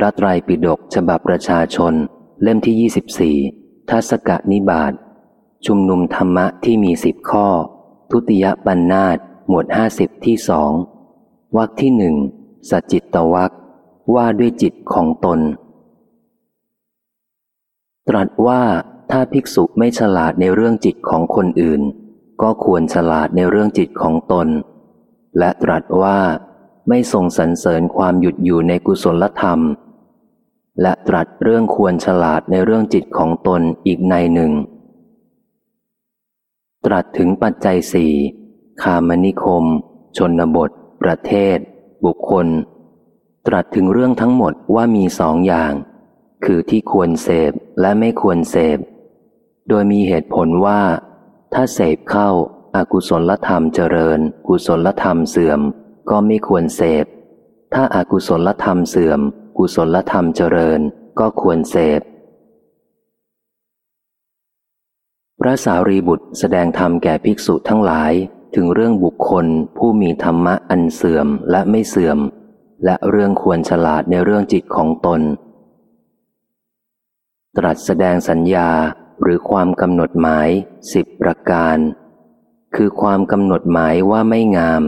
พระไตรปิฎกฉบับประชาชน เล่มที่ 24 ทัศกนิบาตชุมนุมธรรมะที่มีสิบข้อ ทุติยปัญนนาตหมวดห้าสิบที่สองวรรคที่หนึ่งสจิตตวักว่าด้วยจิตของตน ตรัสว่าถ้าภิกษุไม่ฉลาดในเรื่องจิตของคนอื่น ก็ควรฉลาดในเรื่องจิตของตน และตรัสว่าไม่ทรงสรรเสริญความหยุดอยู่ในกุศลธรรม และตรัสเรื่องควรฉลาดในเรื่องจิตของตนอีกในหนึ่ง ตรัสถึงปัจจัยสี่คามนิคม ชนบท ประเทศ บุคคล ตรัสถึงเรื่องทั้งหมดว่ามีสองอย่าง คือที่ควรเสพและไม่ควรเสพ โดยมีเหตุผลว่า ถ้าเสพเข้าอากุศลธรรมเจริญ กุศลธรรมเสื่อม ก็ไม่ควรเสพ ถ้าอากุศลธรรมเสื่อม กุศลธรรมเจริญก็ควรเสพ พระสารีบุตรแสดงธรรมแก่ภิกษุทั้งหลายถึงเรื่องบุคคลผู้มีธรรมะอันเสื่อมและไม่เสื่อม และเรื่องควรฉลาดในเรื่องจิตของตน ตรัสแสดงสัญญาหรือความกำหนดหมายสิบประการ คือความกำหนดหมายว่าไม่งาม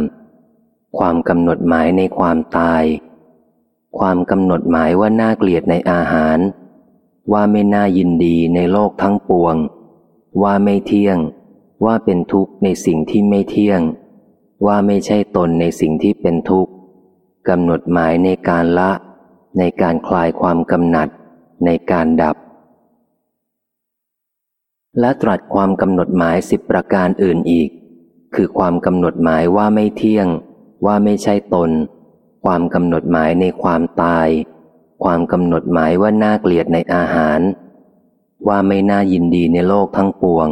ความกำหนดหมายในความตาย ความกำหนดหมายว่าน่าเกลียดในอาหาร ว่าไม่น่ายินดีในโลกทั้งปวง ว่าไม่เที่ยง ว่าเป็นทุกข์ในสิ่งที่ไม่เที่ยง ว่าไม่ใช่ตนในสิ่งที่เป็นทุกข์กำหนดหมายในการละ ในการคลายความกำหนัด ในการดับ และตรัสความกำหนดหมายสิบประการอื่นอีก คือความกำหนดหมายว่าไม่เที่ยง ว่าไม่ใช่ตน ความกำหนดหมายในความตาย ความกำหนดหมายว่าน่าเกลียดในอาหาร ว่าไม่น่ายินดีในโลกทั้งปวง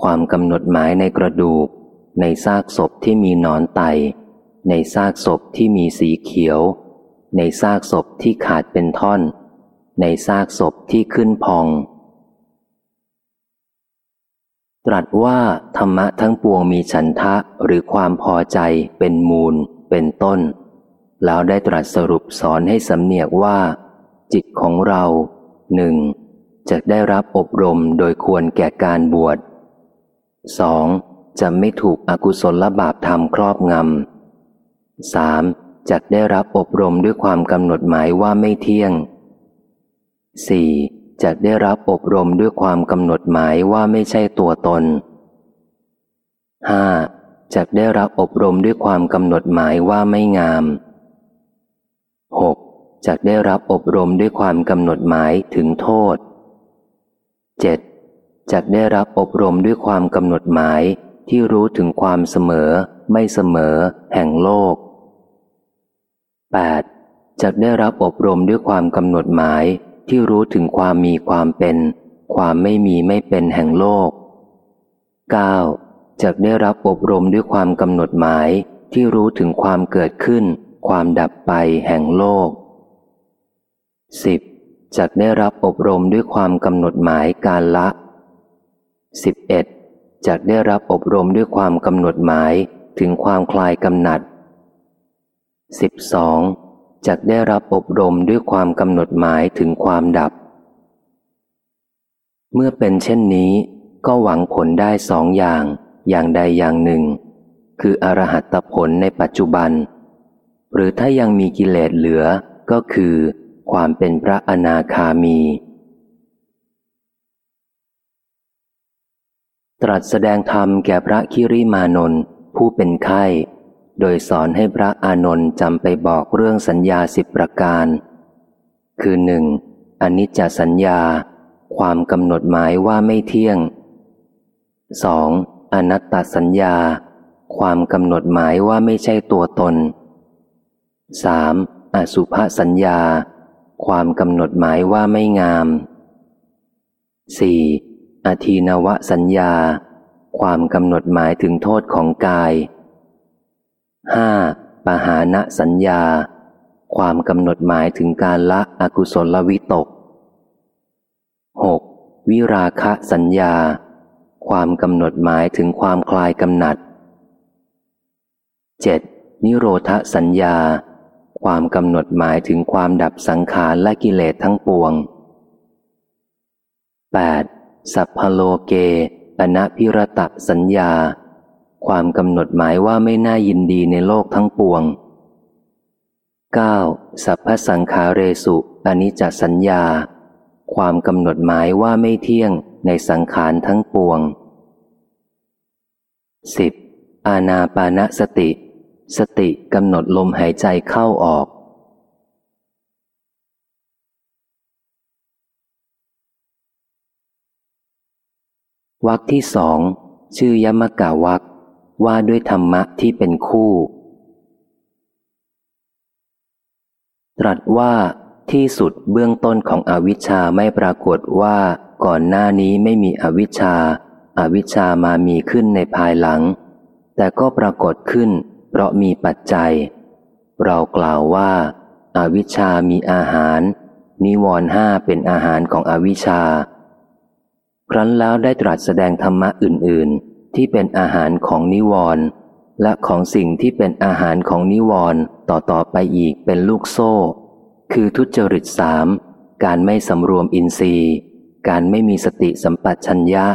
ความกำหนดหมายในกระดูก ในซากศพที่มีนอนไต ในซากศพที่มีสีเขียว ในซากศพที่ขาดเป็นท่อน ในซากศพที่ขึ้นพอง ตรัสว่าธรรมะทั้งปวงมีฉันทะหรือความพอใจเป็นมูล เป็นต้น แล้วได้ตรัสสรุปสอนให้สำเนียกว่า จิตของเราหนึ่งจะได้รับอบรมโดยควรแก่การบวชสองจะไม่ถูกอกุศลลบาปธรรมครอบงำสามจะได้รับอบรมด้วยความกำหนดหมายว่าไม่เที่ยงสี่จะได้รับอบรมด้วยความกำหนดหมายว่าไม่ใช่ตัวตนห้าจะได้รับอบรมด้วยความกำหนดหมายว่าไม่งาม หกจะได้รับอบรมด้วยความกำหนดหมายถึงโทษเจ็ดจะได้รับอบรมด้วยความกำหนดหมายที่รู้ถึงความเสมอ ไม่เสมอ แห่งโลก 8. จะได้รับอบรมด้วยความกำหนดหมายที่รู้ถึงความมีความเป็น ความไม่มีไม่เป็นแห่งโลก 9. จะได้รับอบรมด้วยความกำหนดหมายที่รู้ถึงความเกิดขึ้น ความดับไปแห่งโลก 10. จะได้รับอบรมด้วยความกำหนดหมายการละ 11. จะได้รับอบรมด้วยความกำหนดหมายถึงความคลายกำหนัด 12. จะได้รับอบรมด้วยความกำหนดหมายถึงความดับ เมื่อเป็นเช่นนี้ก็หวังผลได้สองอย่างอย่างใดอย่างหนึ่ง คืออรหัตผลในปัจจุบัน หรือถ้ายังมีกิเลสเหลือก็คือ ความเป็นพระอนาคามี ตรัสแสดงธรรมแก่พระคิริมานนท์ผู้เป็นไข้ โดยสอนให้พระอานนท์จำไปบอกเรื่องสัญญาสิบประการ คือหนึ่งอนิจจสัญญา ความกำหนดหมายว่าไม่เที่ยง 2. อนัตตสัญญา ความกำหนดหมายว่าไม่ใช่ตัวตน 3. อสุภสัญญา ความกำหนดหมายว่าไม่งาม 4. อทีนวสัญญา ความกำหนดหมายถึงโทษของกายห้าปหาณสัญญา ความกำหนดหมายถึงการละอกุศลวิตก 6. วิราคะสัญญา ความกำหนดหมายถึงความคลายกำหนัด 7. นิโรธสัญญา ความกำหนดหมายถึงความดับสังขารและกิเลสทั้งปวง 8. สัพพโลเกอนะพิรตะสัญญา ความกำหนดหมายว่าไม่น่ายินดีในโลกทั้งปวง 9. สัพพสังขาเรสุอนิจจสัญญา ความกำหนดหมายว่าไม่เที่ยงในสังขารทั้งปวง 10. อาณาปานสติ สติกำหนดลมหายใจเข้าออก วักที่สอง ชื่อยมกาวักว่าด้วยธรรมะที่เป็นคู่ ตรัสว่าที่สุดเบื้องต้นของอวิชชาไม่ปรากฏว่าก่อนหน้านี้ไม่มีอวิชชาอาวิชชามามีขึ้นในภายหลัง แต่ก็ปรากฏขึ้น เพราะมีปัจจัย เรากล่าวว่าอาวิชชามีอาหาร นิวรห้าเป็นอาหารของอวิชชา ครั้นแล้วได้ตรัสแสดงธรรมะอื่น ๆ ที่เป็นอาหารของนิวรและของสิ่งที่เป็นอาหารของนิวรณ์ต่อๆไปอีกเป็นลูกโซ่ คือทุจริตสามการไม่สำรวมอินทรีย์ การไม่มีสติสัมปชัญญะ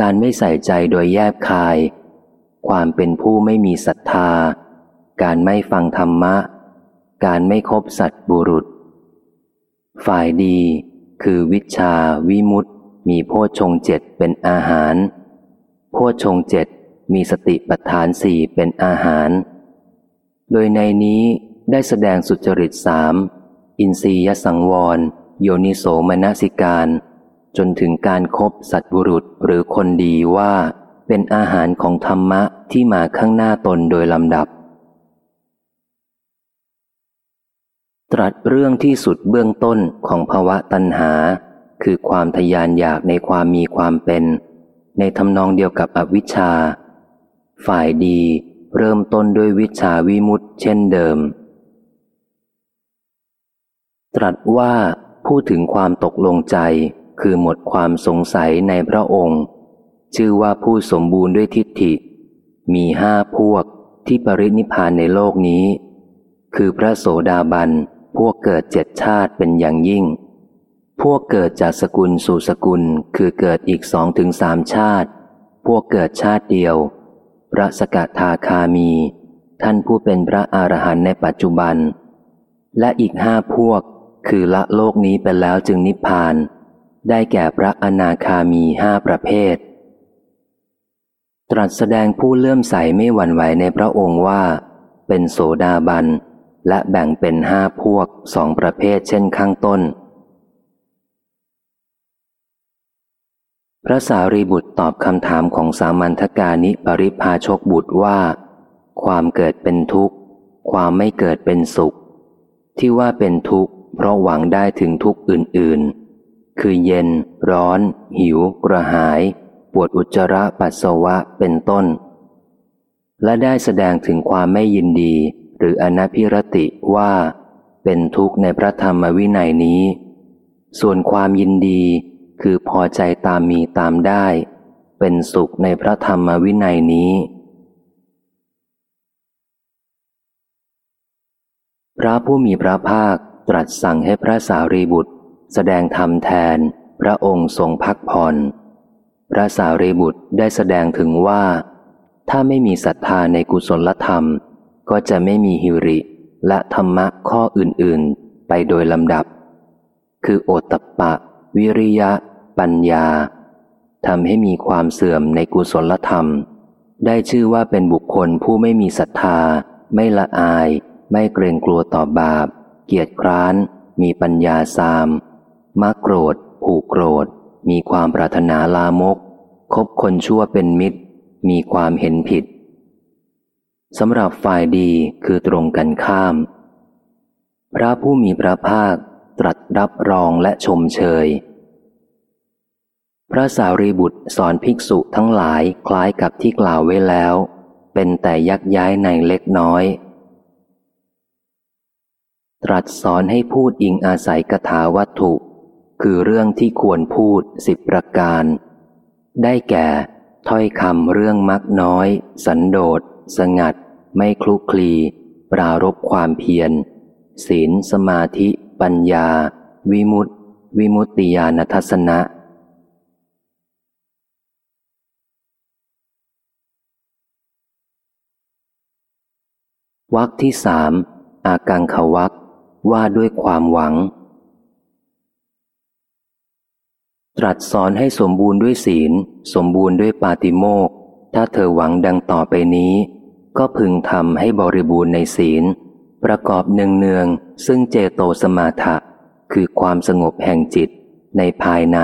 การไม่ใส่ใจโดยแยบคาย ความเป็นผู้ไม่มีศรัทธา การไม่ฟังธรรมะ การไม่คบสัตบุรุษ ฝ่ายดีคือวิชาวิมุตติมีโพชงเจ็ดเป็นอาหาร โพชงเจ็ดมีสติปัฏฐานสี่เป็นอาหาร โดยในนี้ได้แสดงสุจริตสามอินทรียสังวร โยนิโสมนสิการ จนถึงการครบสัตบุรุษหรือคนดีว่า เป็นอาหารของธรรมะที่มาข้างหน้าตนโดยลำดับ ตรัสเรื่องที่สุดเบื้องต้นของภาวะตัณหา คือความทยานอยากในความมีความเป็น ในทำนองเดียวกับอวิชชา ฝ่ายดีเริ่มต้นด้วยวิชาวิมุตเช่นเดิม ตรัสว่าพูดถึงความตกลงใจคือหมดความสงสัยในพระองค์ ชื่อว่าผู้สมบูรณ์ด้วยทิฏฐิ มีห้าพวกที่ปรินิพานในโลกนี้ คือพระโสดาบัน พวกเกิดเจ็ดชาติเป็นอย่างยิ่ง พวกเกิดจากสกุลสู่สกุลคือเกิดอีกสองถึงสามชาติ พวกเกิดชาติเดียว พระสกทาคามี ท่านผู้เป็นพระอรหันต์ในปัจจุบัน และอีกห้าพวกคือละโลกนี้ไปแล้วจึงนิพพาน ได้แก่พระอนาคามีห้าประเภท ตรัสแสดงผู้เลื่อมใสไม่หวั่นไหวในพระองค์ว่า เป็นโสดาบัน และแบ่งเป็นห้าพวกสองประเภทเช่นข้างต้น พระสารีบุตรตอบคำถามของสามัญทกานิปริพาชกบุตรว่า ความเกิดเป็นทุกข์ ความไม่เกิดเป็นสุข ที่ว่าเป็นทุกข์เพราะหวังได้ถึงทุกข์อื่น ๆ คือเย็น ร้อน หิว กระหาย ปวดอุจจาระปัสสาวะเป็นต้น และได้แสดงถึงความไม่ยินดี หรืออนัพิรติว่า เป็นทุกข์ในพระธรรมวินัยนี้ ส่วนความยินดีคือพอใจตามมีตามได้ เป็นสุขในพระธรรมวินัยนี้ พระผู้มีพระภาคตรัสสั่งให้พระสารีบุตร แสดงธรรมแทนพระองค์ทรงพักผ่อน พระสารีบุตรได้แสดงถึงว่า ถ้าไม่มีศรัทธาในกุศลธรรม ก็จะไม่มีหิริและธรรมะข้ออื่นๆ ไปโดยลำดับ คือโอตตปะ วิริยะ ปัญญาทำให้มีความเสื่อมในกุศลธรรม ได้ชื่อว่าเป็นบุคคลผู้ไม่มีศรัทธา ไม่ละอาย ไม่เกรงกลัวต่อบาป เกียรติคร้าน มีปัญญาสามมักโกรธ ผูกโกรธ มีความปรารถนาลามก คบคนชั่วเป็นมิตร มีความเห็นผิดสำหรับฝ่ายดีคือตรงกันข้าม พระผู้มีพระภาคตรัสรับรองและชมเชย พระสารีบุตรสอนภิกษุทั้งหลายคล้ายกับที่กล่าวไว้แล้ว เป็นแต่ยักย้ายในเล็กน้อย ตรัสสอนให้พูดอิงอาศัยกถาวัตถุ คือเรื่องที่ควรพูดสิบประการ ได้แก่ ถ้อยคำเรื่องมักน้อย สันโดษ สงัด ไม่คลุกคลี ปรารบความเพียร ศีลสมาธิ ปัญญา วิมุตติ วิมุตติญาณทัศนะวักที่สามอากังขวักว่าด้วยความหวัง ตรัสสอนให้สมบูรณ์ด้วยศีล สมบูรณ์ด้วยปาติโมกถ้าเธอหวังดังต่อไปนี้ ก็พึงทำให้บริบูรณ์ในศีล ประกอบเนืองเนืองซึ่งเจโตสมาถะคือความสงบแห่งจิตในภายใน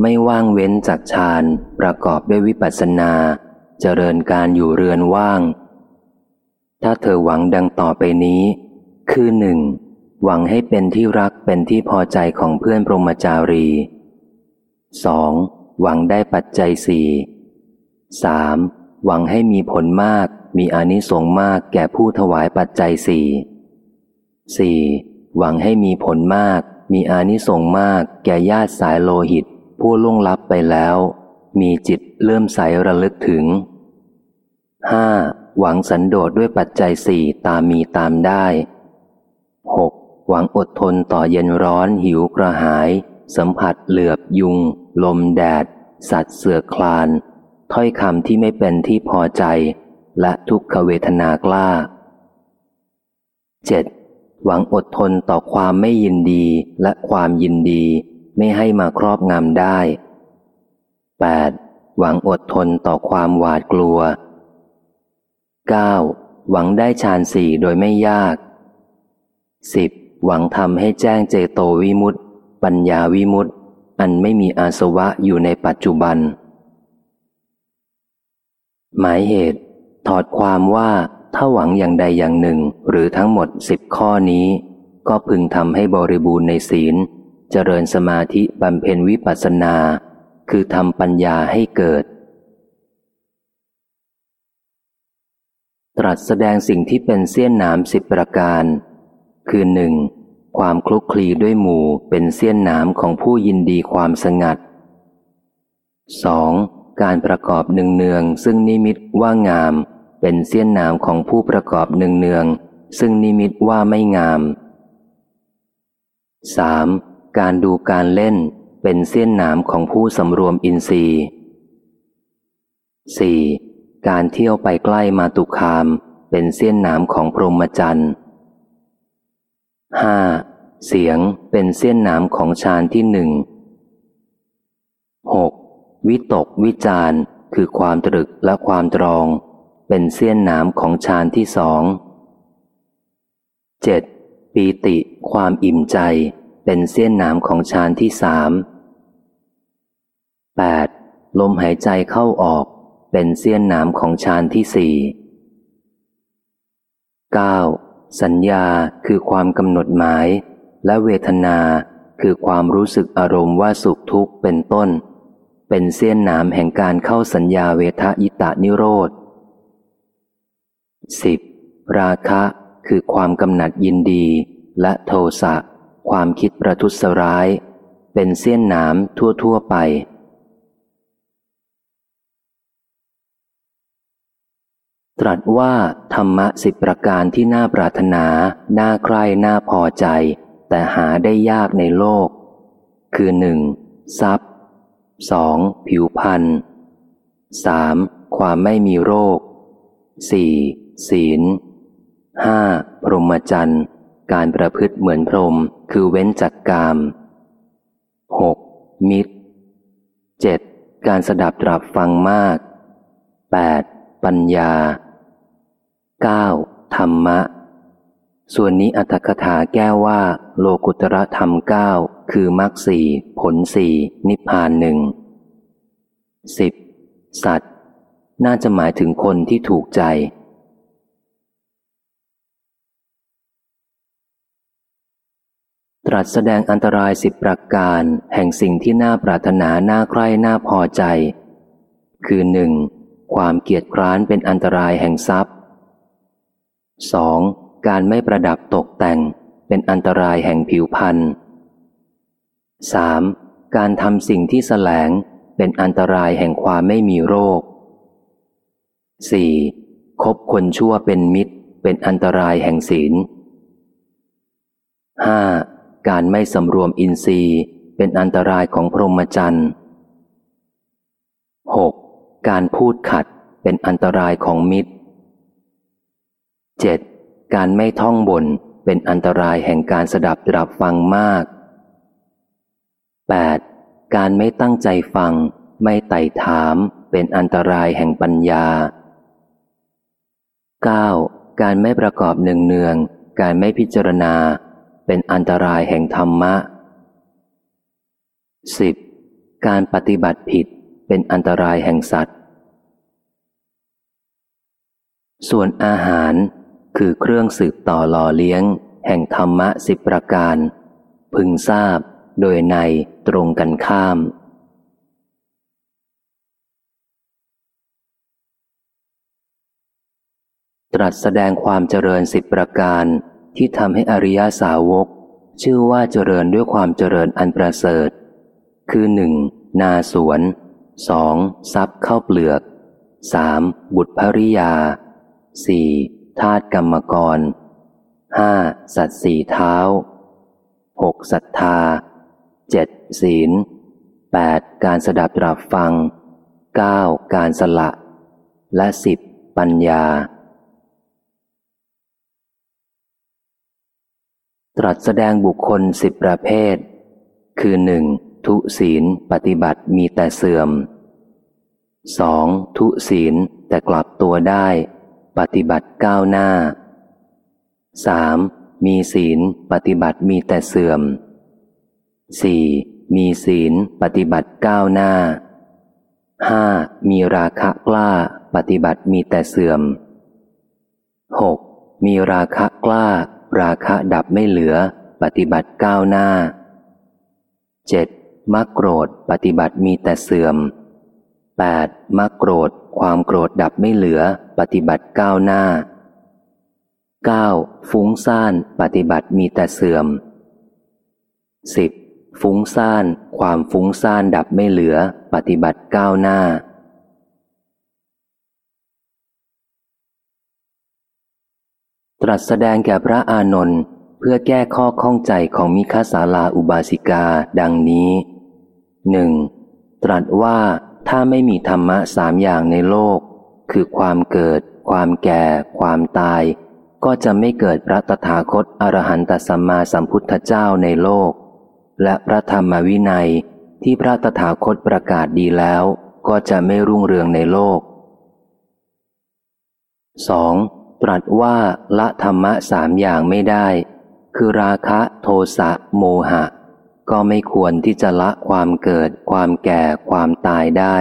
ไม่ว่างเว้นจากฌานประกอบด้วยวิปัสสนา เจริญการอยู่เรือนว่าง ถ้าเธอหวังดังต่อไปนี้ คือหนึ่งหวังให้เป็นที่รักเป็นที่พอใจของเพื่อนปรมจารี สองหวังได้ปัจจัยสี่สามหวังให้มีผลมาก มีอนิสงส์มากแก่ผู้ถวายปัจจัยสี่สี่หวังให้มีผลมาก มีอนิสงส์มาก แก่ญาติสายโลหิต ผู้ล่วงลับไปแล้ว มีจิตเลื่อมใสระลึกถึงห้าหวังสันโดษด้วยปัจจัยสี่ตามมีตามได้หกหวังอดทนต่อเย็นร้อนหิวกระหาย สัมผัสเหลือบยุง ลมแดด สัตว์เสือคลาน ถ้อยคำที่ไม่เป็นที่พอใจ และทุกขเวทนากล้าเจ็ดหวังอดทนต่อความไม่ยินดีและความยินดีไม่ให้มาครอบงำได้ 8. หวังอดทนต่อความหวาดกลัว 9. หวังได้ฌานสี่โดยไม่ยาก 10. หวังทำให้แจ้งเจโตวิมุตติปัญญาวิมุตติ อันไม่มีอาสวะอยู่ในปัจจุบัน หมายเหตุ ถอดความว่าถ้าหวังอย่างใดอย่างหนึ่งหรือทั้งหมดสิบข้อนี้ ก็พึงทำให้บริบูรณ์ในศีล เจริญสมาธิบำเพ็ญวิปัสสนา คือทำปัญญาให้เกิด ตรัสแสดงสิ่งที่เป็นเสี้ยนหน้ำสิบประการ คือหนึ่ง ความคลุกคลีด้วยหมู่เป็นเสี้ยนน้ำของผู้ยินดีความสงัด 2. การประกอบหนึ่งเนือง ซึ่งนิมิตว่างาม เป็นเสี้ยนน้ำของผู้ประกอบหนึ่งเนือง ซึ่งนิมิตว่าไม่งาม 3. การดูการเล่น เป็นเสี้ยนน้ำของผู้สำรวมอินทรีย์ 4. การเที่ยวไปใกล้มาตุคาม เป็นเสี้ยนน้ำของพรหมจรรย์ 5. เสียงเป็นเสี้ยนน้ำของฌานที่หนึ่ง 6. วิตกวิจารคือความตรึกและความตรอง เป็นเสี้ยนน้ำของฌานที่สองเจ็ดปีติความอิ่มใจ เป็นเสี้ยนน้ำของฌานที่สามแปดลมหายใจเข้าออกเป็นเสี้ยนน้ำของฌานที่สี่เก้า สัญญาคือความกำหนดหมาย และเวทนาคือความรู้สึกอารมณ์ว่าสุขทุกข์เป็นต้น เป็นเสี้ยนหน้ำแห่งการเข้าสัญญาเวทยิตานิโรธสิบราคะคือความกำหนัดยินดี และโทสะความคิดประทุษร้าย เป็นเสี้ยนหน้ำทั่วๆไป ตรัสว่าธรรมะสิบประการที่น่าปรารถนา น่าใคร่น่าพอใจ แต่หาได้ยากในโลก คือหนึ่งทรัพย์สองผิวพันธ์สามความไม่มีโรคสี่ศีลห้าพรหมจรรย์ การประพฤติเหมือนพรหมคือเว้นจากกามหกมิตรเจ็ดการสดับตรับฟังมากแปดปัญญา เก้าธรรมะ ส่วนนี้อัตถกถาแก้ว่า โลกุตระธรรมเก้าคือมรรคสี่ผลสี่นิพพานหนึ่งสิบสัตว์ น่าจะหมายถึงคนที่ถูกใจ ตรัสแสดงอันตรายสิบประการ แห่งสิ่งที่น่าปรารถนาน่าใคร่น่าพอใจ คือหนึ่งความเกียจคร้านเป็นอันตรายแห่งทรัพย์ สองการไม่ประดับตกแต่งเป็นอันตรายแห่งผิวพรรณสามการทำสิ่งที่แสลงเป็นอันตรายแห่งความไม่มีโรคสี่คบคนชั่วเป็นมิตร เป็นอันตรายแห่งศีลห้าการไม่สำรวมอินทรีย์เป็นอันตรายของพรหมจรรย์หกการพูดขัดเป็นอันตรายของมิตร เจ็ดการไม่ท่องบนเป็นอันตรายแห่งการสดับตรับฟังมาก 8. การไม่ตั้งใจฟัง ไม่ไต่ถามเป็นอันตรายแห่งปัญญา 9. การไม่ประกอบเนืองเนือง การไม่พิจารณา เป็นอันตรายแห่งธรรมะ 10. การปฏิบัติผิดเป็นอันตรายแห่งสัตว์ ส่วนอาหาร คือเครื่องสืบต่อหล่อเลี้ยง แห่งธรรมะสิบประการ พึงทราบโดยในตรงกันข้าม ตรัสแสดงความเจริญสิบประการที่ทำให้อริยสาวก ชื่อว่าเจริญด้วยความเจริญอันประเสริฐ คือหนึ่งนาสวนสองทรัพย์เข้าเปลือกสามบุตรภริยาสี่ ธาตุกรรมกรห้าสัตว์สี่เท้าหกศรัทธาเจ็ดศีลแปดการสดับตรับฟังเก้าการสละ และสิบปัญญา ตรัสแสดงบุคคลสิบประเภท คือหนึ่งทุศีลปฏิบัติมีแต่เสื่อมสองทุศีลแต่กลับตัวได้ ปฏิบัติก้าวหน้าสามมีศีล ปฏิบัติมีแต่เสื่อมสี่มีศีล ปฏิบัติก้าวหน้าห้ามีราคะกล้า ปฏิบัติมีแต่เสื่อมหกมีราคะกล้า ราคะดับไม่เหลือ ปฏิบัติก้าวหน้าเจ็ดมักโกรธ ปฏิบัติมีแต่เสื่อม แปดมักโกรธ ความโกรธดับไม่เหลือ ปฏิบัติก้าวหน้า 9. ฟุ้งซ่านปฏิบัติมีแต่เสื่อม 10. ฟุ้งซ่าน ความฟุ้งซ่านดับไม่เหลือ ปฏิบัติก้าวหน้า ตรัสแสดงแก่พระอานนท์เพื่อแก้ข้อข้องใจของมิคาสาลาอุบาสิกาดังนี้หนึ่งตรัสว่า ถ้าไม่มีธรรมะสามอย่างในโลก คือความเกิด ความแก่ ความตาย ก็จะไม่เกิดพระตถาคตอรหันตสัมมาสัมพุทธเจ้าในโลก และพระธรรมวินัยที่พระตถาคตประกาศดีแล้ว ก็จะไม่รุ่งเรืองในโลก 2. ตรัสว่าละธรรมะสามอย่างไม่ได้ คือราคะโทสะโมหะ ก็ไม่ควรที่จะละความเกิด ความแก่ ความตายได้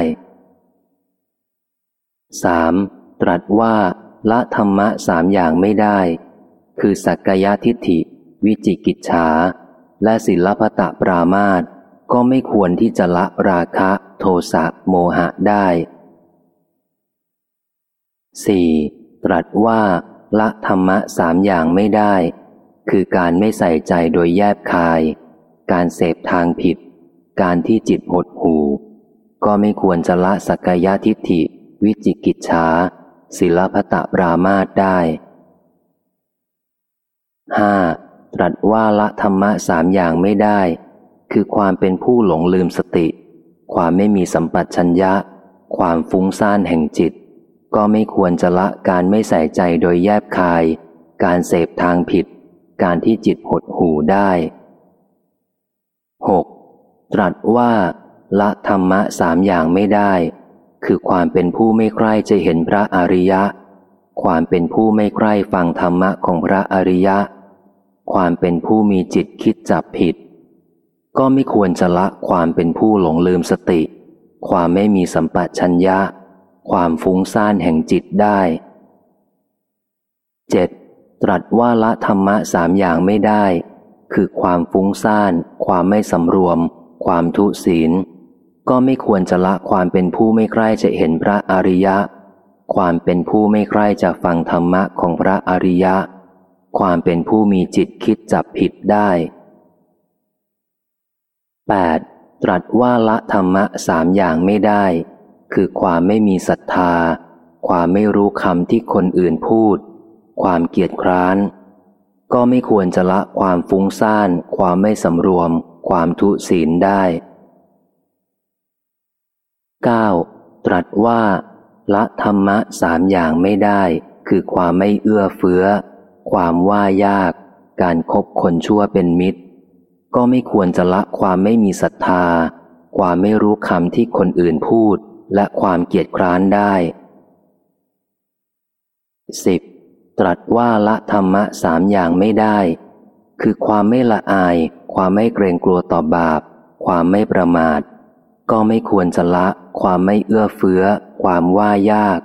3. ตรัสว่าละธรรมะสามอย่างไม่ได้ คือสักกายทิฏฐิ วิจิกิจฉา และศิลปตะปรามาตก็ไม่ควรที่จะละราคะโทสะโมหะได้ 4. ตรัสว่าละธรรมะสามอย่างไม่ได้ คือการไม่ใส่ใจโดยแยบคาย การเสพทางผิด การที่จิตหดหูก็ไม่ควรจะละสักกายทิฏฐิ วิจิกิจฉาศิลปตะปรามาตได้ห้าตรัสว่าละธรรมะสามอย่างไม่ได้ คือความเป็นผู้หลงลืมสติ ความไม่มีสัมปัชัญญะ ความฟุ้งซ่านแห่งจิต ก็ไม่ควรจะละการไม่ใส่ใจโดยแยบคาย การเสพทางผิด การที่จิตหดหูได้ ตรัสว่า ละธรรมะสามอย่างไม่ได้ คือความเป็นผู้ไม่ใคร่จะเห็นพระอริยะ ความเป็นผู้ไม่ใคร่ฟังธรรมะของพระอริยะ ความเป็นผู้มีจิตคิดจับผิด ก็ไม่ควรจะละความเป็นผู้หลงลืมสติ ความไม่มีสัมปชัญญะ ความฟุ้งซ่านแห่งจิตได้ 7. ตรัสว่าละธรรมะสามอย่างไม่ได้ คือความฟุ้งซ่าน ความไม่สำรวม ความทุศีล ก็ไม่ควรจะละความเป็นผู้ไม่ใคร่จะเห็นพระอริยะ ความเป็นผู้ไม่ใคร่จะฟังธรรมะของพระอริยะ ความเป็นผู้มีจิตคิดจับผิดได้ 8. ตรัสว่าละธรรมะสามอย่างไม่ได้ คือความไม่มีศรัทธา ความไม่รู้คำที่คนอื่นพูด ความเกียจคร้าน ก็ไม่ควรจะละความฟุ้งซ่าน ความไม่สำรวม ความทุศีลได้ 9. ตรัสว่า ละธรรมะสามอย่างไม่ได้ คือความไม่เอื้อเฟื้อ ความว่ายาก การครบคนชั่วเป็นมิตร ก็ไม่ควรจะละความไม่มีศรัทธา ความไม่รู้คำที่คนอื่นพูด และความเกียจคร้านได้ 10. ตรัสว่าละธรรมะสามอย่างไม่ได้ คือความไม่ละอาย ความไม่เกรงกลัวต่อบาป ความไม่ประมาท ก็ไม่ควรจะละ ความไม่เอื้อเฟื้อ ความว่ายาก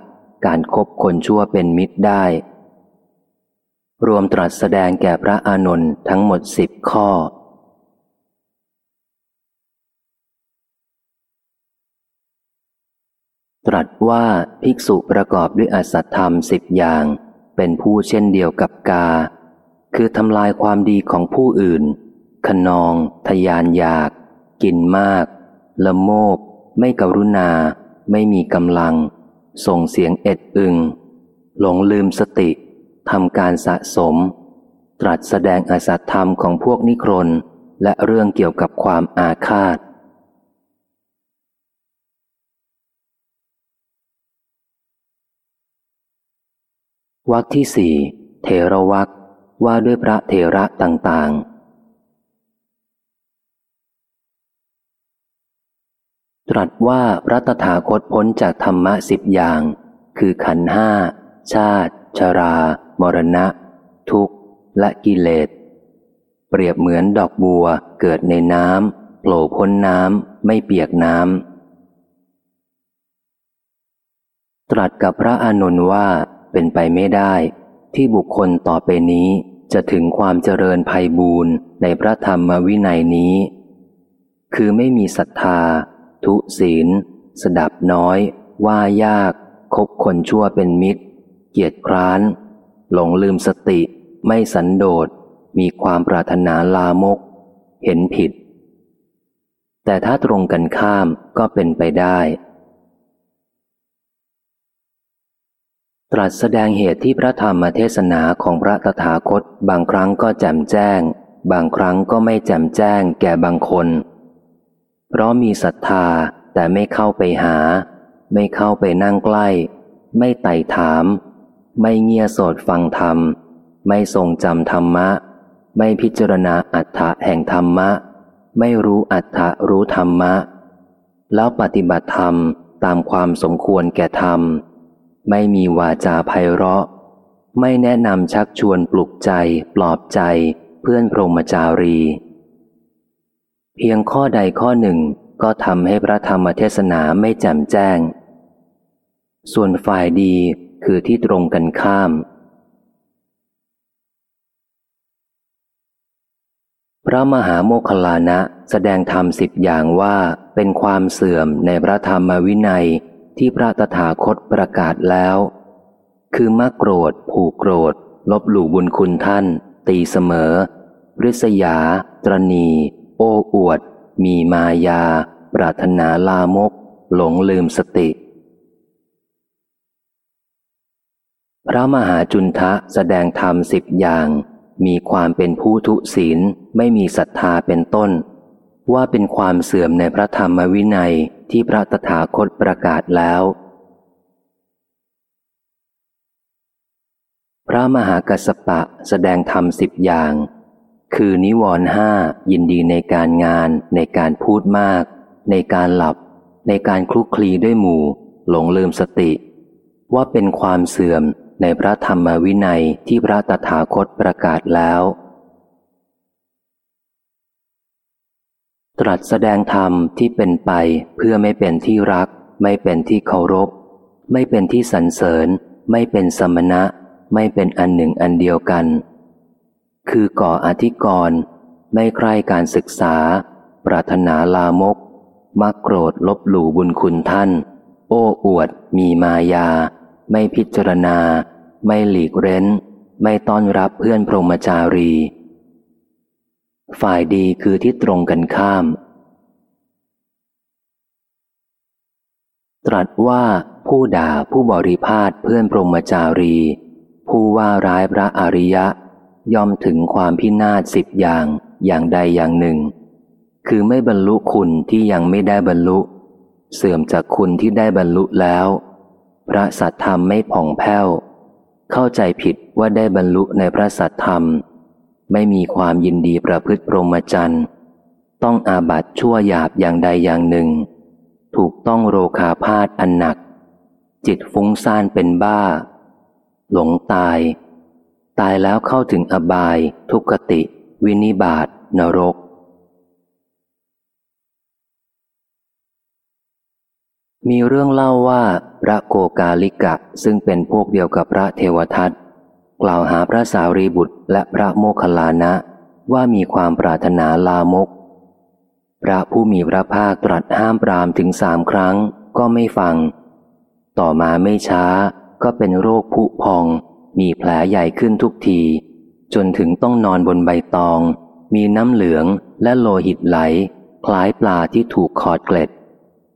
การครบคนชั่วเป็นมิตรได้ รวมตรัสแสดงแก่พระอานนท์ทั้งหมดสิบข้อ ตรัสว่าภิกษุประกอบด้วยอสัตธรรมสิบอย่าง เป็นผู้เช่นเดียวกับกา คือทำลายความดีของผู้อื่น ขนอง ทยานอยาก กินมาก ละโมบ ไม่กรุณา ไม่มีกำลัง ส่งเสียงเอ็ดอึง หลงลืมสติทำการสะสม ตรัสแสดงอสัตธรรมของพวกนิครน และเรื่องเกี่ยวกับความอาฆาตวรรคที่สี่เทระวัก ว่าด้วยพระเทระต่างๆ ตรัสว่าพระตถาคตพ้นจากธรรมะสิบอย่าง คือขันห้า ชาติ ชรา มรณะ ทุกข์ และกิเลส เปรียบเหมือนดอกบัวเกิดในน้ำโผล่พ้นน้ำไม่เปียกน้ำ ตรัสกับพระอานนท์ว่าเป็นไปไม่ได้ ที่บุคคลต่อไปนี้จะถึงความเจริญภัยบูรณ์ในพระธรรมวินัยนี้ คือไม่มีศรัทธา ทุศีล สดับน้อย ว่ายาก คบคนชั่วเป็นมิตร เกียรคร้าน หลงลืมสติ ไม่สันโดษ มีความปรารถนาลามก เห็นผิด แต่ถ้าตรงกันข้ามก็เป็นไปได้ ตรัสแสดงเหตุที่พระธรรมเทศนาของพระตถาคต บางครั้งก็แจ่มแจ้ง บางครั้งก็ไม่แจ่มแจ้งแก่บางคน เพราะมีศรัทธาแต่ไม่เข้าไปหา ไม่เข้าไปนั่งใกล้ ไม่ไต่ถาม ไม่เงียโสดฟังธรรม ไม่ทรงจำธรรมะ ไม่พิจารณาอัฏฐะแห่งธรรมะ ไม่รู้อัฏฐะรู้ธรรมะ แล้วปฏิบัติธรรมตามความสมควรแก่ธรรม ไม่มีวาจาไพเราะ ไม่แนะนำชักชวนปลุกใจ ปลอบใจเพื่อนพรหมจารี เพียงข้อใดข้อหนึ่งก็ทำให้พระธรรมเทศนาไม่แจ่มแจ้ง ส่วนฝ่ายดีคือที่ตรงกันข้าม พระมหาโมคคลานะแสดงธรรมสิบอย่างว่าเป็นความเสื่อมในพระธรรมวินัย ที่พระตถาคตประกาศแล้ว คือมักโกรธ ผูกโกรธ ลบหลู่บุญคุณท่าน ตีเสมอ ริษยา ตรณี โอ้อวด มีมายา ปรารถนาลามก หลงลืมสติ พระมหาจุนทะแสดงธรรมสิบอย่าง มีความเป็นผู้ทุศีลไม่มีศรัทธาเป็นต้น ว่าเป็นความเสื่อมในพระธรรมวินัย ที่พระตถาคตประกาศแล้ว พระมหากัสปะแสดงธรรมสิบอย่าง คือนิวรห้ายินดีในการงาน ในการพูดมาก ในการหลับ ในการคลุกคลีด้วยหมู่ หลงลืมสติ ว่าเป็นความเสื่อมในพระธรรมวินัยที่พระตถาคตประกาศแล้ว ตรัสแสดงธรรมที่เป็นไปเพื่อไม่เป็นที่รัก ไม่เป็นที่เคารพ ไม่เป็นที่สรรเสริญ ไม่เป็นสมณะ ไม่เป็นอันหนึ่งอันเดียวกัน คือก่ออธิกรณ์ไม่ใคร่การศึกษา ปรารถนาลามก มักโกรธลบหลู่บุญคุณท่าน โอ้อวด มีมายา ไม่พิจารณา ไม่หลีกเร้น ไม่ต้อนรับเพื่อนพรหมจารี ฝ่ายดีคือที่ตรงกันข้าม ตรัสว่าผู้ด่าผู้บริพาทเพื่อนพรหมจารี ผู้ว่าร้ายพระอริยะ ย่อมถึงความพินาศสิบอย่างอย่างใดอย่างหนึ่ง คือไม่บรรลุคุณที่ยังไม่ได้บรรลุ เสื่อมจากคุณที่ได้บรรลุแล้ว พระสัทธรรมไม่ผ่องแผ้ว เข้าใจผิดว่าได้บรรลุในพระสัทธรรม ไม่มีความยินดีประพฤติพรหมจรรย์ ต้องอาบัตชั่วหยาบอย่างใดอย่างหนึ่ง ถูกต้องโรคาพาธอันหนัก จิตฟุ้งซ่านเป็นบ้า หลงตาย ตายแล้วเข้าถึงอบาย ทุกติ วินิบาตนรก มีเรื่องเล่าว่าพระโกกาลิกะซึ่งเป็นพวกเดียวกับพระเทวทัต กล่าวหาพระสารีบุตรและพระโมคคัลลานะ ว่ามีความปรารถนาลามก พระผู้มีพระภาคตรัสห้ามปรามถึงสามครั้งก็ไม่ฟัง ต่อมาไม่ช้าก็เป็นโรคผุพอง มีแผลใหญ่ขึ้นทุกที จนถึงต้องนอนบนใบตอง มีน้ำเหลืองและโลหิตไหล คล้ายปลาที่ถูกขอดเกล็ด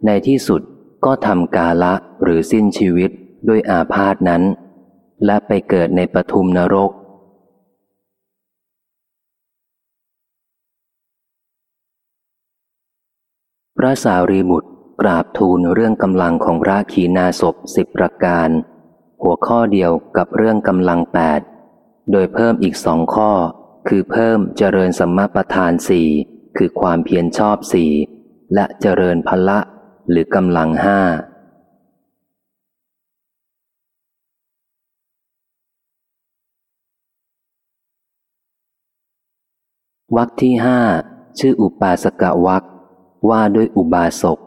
ในที่สุดก็ทำกาละหรือสิ้นชีวิตด้วยอาพาธนั้น และไปเกิดในปทุมนรก พระสารีบุตรกราบทูลเรื่องกำลังของพระขีณาสพสิบประการ หัวข้อเดียวกับเรื่องกำลังแปดโดยเพิ่มอีกสองข้อ คือเพิ่มเจริญสัมมาประธานสี่คือความเพียรชอบสี่และเจริญพละหรือกำลังห้า วักที่ห้าชื่ออุปาสกวักว่าด้วยอุบาสก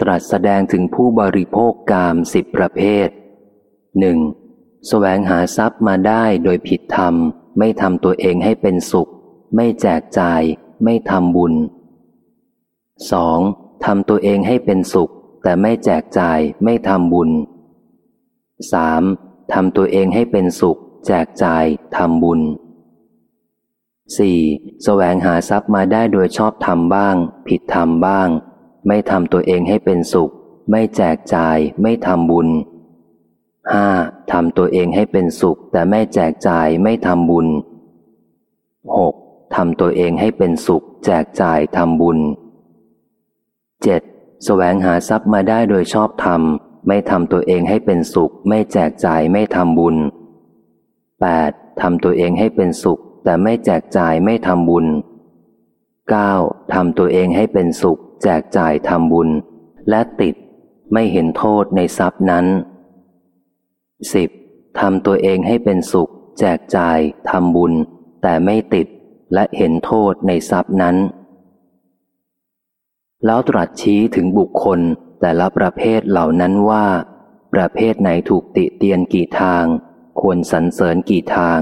ตรัสแสดงถึงผู้บริโภคกามสิบประเภทหนึ่งแสวงหาทรัพย์มาได้โดยผิดธรรม ไม่ทำตัวเองให้เป็นสุข ไม่แจกจ่าย ไม่ทำบุญ 2. ทำตัวเองให้เป็นสุข แต่ไม่แจกจ่าย ไม่ทำบุญ 3. ทำตัวเองให้เป็นสุข แจกจ่ายทำบุญ 4. แสวงหาทรัพย์มาได้โดยชอบทำบ้าง ผิดทำบ้าง ไม่ทำตัวเองให้เป็นสุข ไม่แจกจ่ายไม่ทำบุญ 5. ทำตัวเองให้เป็นสุข แต่ไม่แจกจ่ายไม่ทำบุญ 6. ทำตัวเองให้เป็นสุข แจกจ่ายทำบุญ 7. แสวงหาทรัพย์มาได้โดยชอบธรรมไม่ทำตัวเองให้เป็นสุข ไม่แจกจ่ายไม่ทำบุญ 8. ทำตัวเองให้เป็นสุข แต่ไม่แจกจ่ายไม่ทำบุญ 9. ทำตัวเองให้เป็นสุข แจกจ่ายทำบุญ และติดไม่เห็นโทษในทรัพย์นั้น 10. ทำตัวเองให้เป็นสุข แจกจ่ายทำบุญ แต่ไม่ติดและเห็นโทษในทรัพย์นั้น แล้วตรัสชี้ถึงบุคคลแต่ละประเภทเหล่านั้นว่า ประเภทไหนถูกติเตียนกี่ทาง ควรสรรเสริญกี่ทาง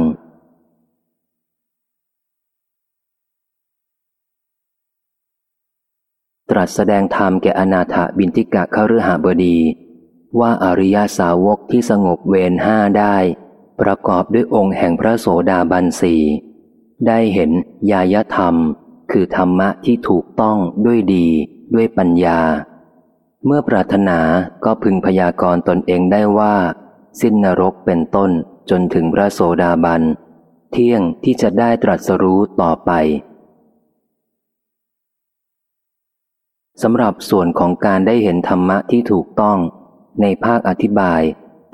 ตรัสแสดงธรรมแก่อนาถบินทิกะขฤหาบดี ว่าอริยาสาวกที่สงบเวรห้าได้ ประกอบด้วยองค์แห่งพระโสดาบันสีได้เห็นยายธรรม คือธรรมะที่ถูกต้องด้วยดีด้วยปัญญา เมื่อปรารถนาก็พึงพยากรณ์ตนเองได้ว่า สิ้นนรกเป็นต้นจนถึงพระโสดาบัน เที่ยงที่จะได้ตรัสรู้ต่อไปสำหรับส่วนของการได้เห็นธรรมะที่ถูกต้อง ในภาคอธิบาย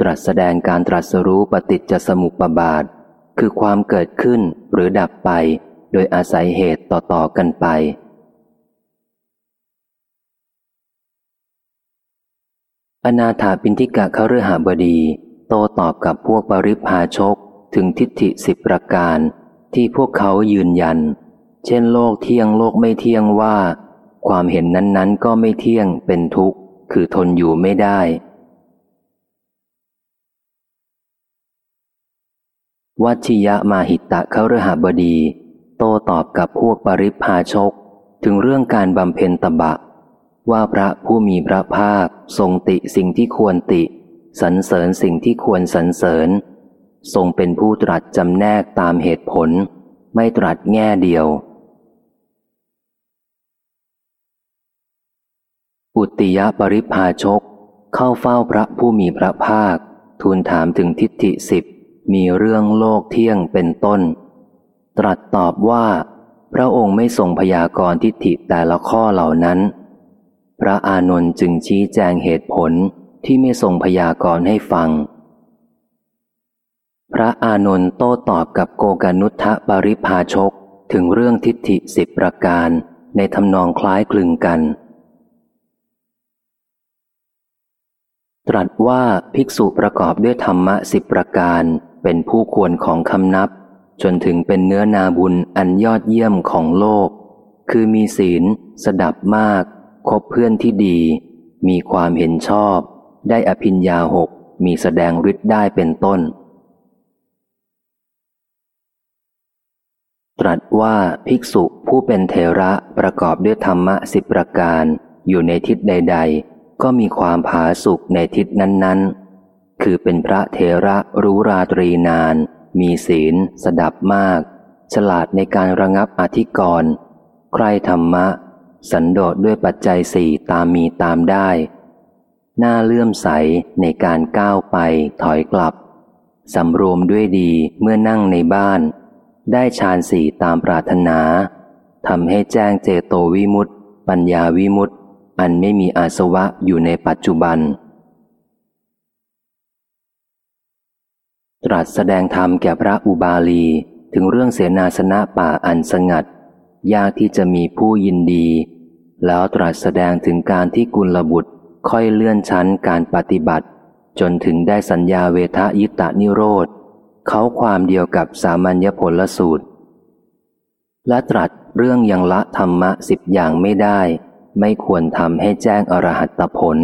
ตรัสแสดงการตรัสรู้ปฏิจจสมุปบาท คือความเกิดขึ้นหรือดับไป โดยอาศัยเหตุต่อๆกันไป อนาถาปินทิกะเขาฤหบดี โตตอบกับพวกปริพาชกถึงทิฏฐิสิบประการที่พวกเขายืนยัน เช่นโลกเที่ยงโลกไม่เที่ยงว่า ความเห็นนั้นๆ ก็ไม่เที่ยงเป็นทุกข์ คือทนอยู่ไม่ได้ วัชิยะมาหิตะเขาฤหบดี โตตอบกับพวกปริพาชก ถึงเรื่องการบำเพ็ญตบะ ว่าพระผู้มีพระภาคทรงติสิ่งที่ควรติ สรรเสริญสิ่งที่ควรสรรเสริญ ทรงเป็นผู้ตรัสจำแนกตามเหตุผล ไม่ตรัสแง่เดียว อุติยปริพาชก เข้าเฝ้าพระผู้มีพระภาค ทูลถามถึงทิฏฐิสิบมีเรื่องโลกเที่ยงเป็นต้น ตรัสตอบว่า พระองค์ไม่ทรงพยากรณ์ทิฏฐิแต่ละข้อเหล่านั้น พระอานนท์จึงชี้แจงเหตุผล ที่ไม่ทรงพยากรณ์ให้ฟัง พระอานนท์โต้ตอบกับโกกานุทะปริภาชกถึงเรื่องทิฏฐิสิบประการในทำนองคล้ายคลึงกัน ตรัสว่าภิกษุประกอบด้วยธรรมะสิบประการเป็นผู้ควรของคำนับ จนถึงเป็นเนื้อนาบุญอันยอดเยี่ยมของโลก คือมีศีล สดับมาก คบเพื่อนที่ดี มีความเห็นชอบ ได้อภิญญาหกมีแสดงฤทธิ์ได้เป็นต้น ตรัสว่าภิกษุผู้เป็นเทระประกอบด้วยธรรมะสิบประการอยู่ในทิศใด ๆ ก็มีความผาสุกในทิศนั้นๆ คือเป็นพระเทระรู้ราตรีนาน มีศีล สดับมาก ฉลาดในการระงับอธิกรณ์ใครธรรมะ สันโดษด้วยปัจจัยสี่ตามมีตามได้ น้าเลื่อมใสในการก้าวไปถอยกลับ สำรวมด้วยดีเมื่อนั่งในบ้าน ได้ฌานสี่ตามปรารถนาทำให้แจ้งเจโตวิมุตติปัญญาวิมุตติอันไม่มีอาสวะอยู่ในปัจจุบัน ตรัสแสดงธรรมแก่พระอุบาลีถึงเรื่องเสนาสนะป่าอันสงัด ยากที่จะมีผู้ยินดี แล้วตรัสแสดงถึงการที่กุลบุตร ค่อยเลื่อนชั้นการปฏิบัติ จนถึงได้สัญญาเวทยิตานิโรธ เขาความเดียวกับสามัญญผลสูตร และตรัสเรื่องยังละธรรมะสิบอย่างไม่ได้ ไม่ควรทำให้แจ้งอรหัตผล